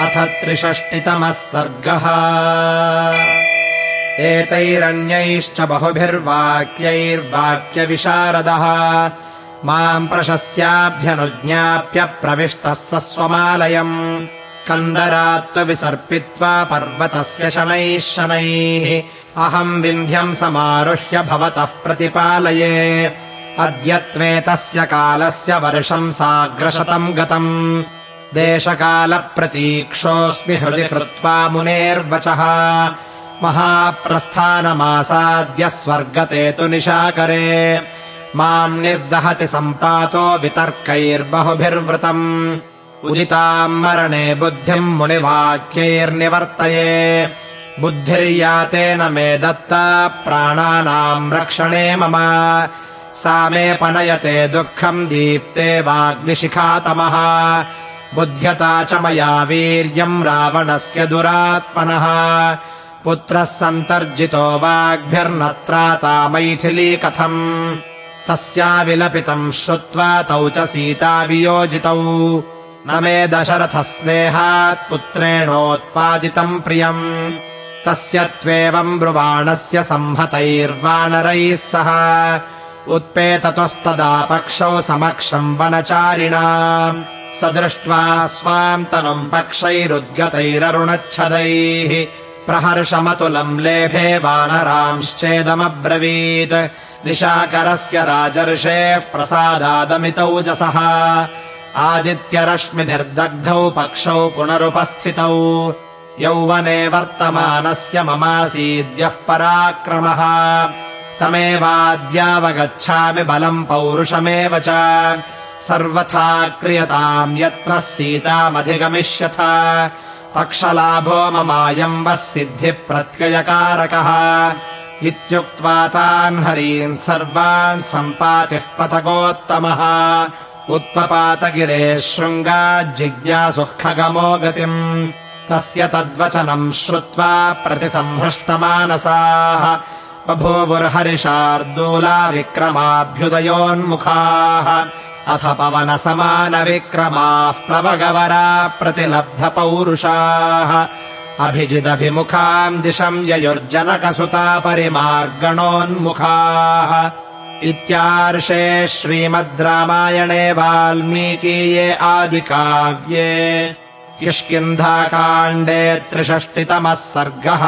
अथ त्रिषष्टितमः सर्गः। एतैरन्यैश्च बहुभिर्वाक्यैर्वाक्यविशारदः। माम् प्रशस्याभ्यनुज्ञाप्य प्रविष्टः स स्वमालयम्। कन्दरात्त्वविसर्पित्वा पर्वतस्य शनैः शनैः। अहम् विन्ध्यम् समारुह्य भवतः प्रतिपालये। अद्यत्वेतस्य कालस्य वर्षम् साग्रशतम् गतम् देशकालप्रतीक्षोऽस्मि हृदि कृत्वा मुनेर्वचः। महाप्रस्थानमासाद्य स्वर्गते तु निशाकरे माम् निर्दहति सम्पातो वितर्कैर्बहुभिर्वृतम्। उदिताम् मरणे बुद्धिम् मुनिवाक्यैर्निवर्तये। बुद्धिर्यातेन मे दत्ता प्राणानाम् रक्षणे मम। सा मे पनयते दुःखम् दीप्ते वाग्निशिखातमः बुध्यता च मया वीर्यम् रावणस्य दुरात्मनः। पुत्रः सन्तर्जितो वाग्भिर्नत्राता मैथिली कथम् तस्या विलपितम् श्रुत्वा तौ च सीता वियोजितौ न मे दशरथः स्नेहात् पुत्रेणोत्पादितम् प्रियम्। तस्य त्वेवम् ब्रुवाणस्य संहतैर्वानरैः सह। उत्पेततस्तदा पक्षौ समक्षम् वनचारिणा स दृष्ट्वा स्वाम् तनुम् पक्षैरुद्गतैररुणच्छदैः प्रहर्षमतुलम् लेभे वानरांश्चेदमब्रवीत्। निशाकरस्य राजर्षेः प्रसादादमितौजसः आदित्यरश्मिनिर्दग्धौ पक्षौ पुनरुपस्थितौ। यौवने वर्तमानस्य ममासीद्यः पराक्रमः। तमेवाद्यावगच्छामि बलम् पौरुषमेव च सर्वथा क्रियताम् यत्नः सीतामधिगमिष्यथ। पक्षलाभो ममायम् वः सिद्धिप्रत्ययकारकः। इत्युक्त्वा तान् हरीन् सर्वान् सम्पातिः पतकोत्तमः उत्पपातगिरेः शृङ्गाज्जिज्ञासुः खगमो गतिम् तस्य तद्वचनम् श्रुत्वा प्रतिसंहृष्टमानसाः। बभूवुर्हरिशार्दूला विक्रमाभ्युदयोन्मुखाः अथ पवनसमानविक्रमाः प्लवगवराः प्रतिलब्धपौरुषाः। अभिजिदभिमुखाम् दिशम् ययुर्जनकसुता परिमार्गणोन्मुखाः इत्यार्षे श्रीमद् रामायणे वाल्मीकीये आदिकाव्ये। किष्किन्धाकाण्डे त्रिषष्टितमः सर्गः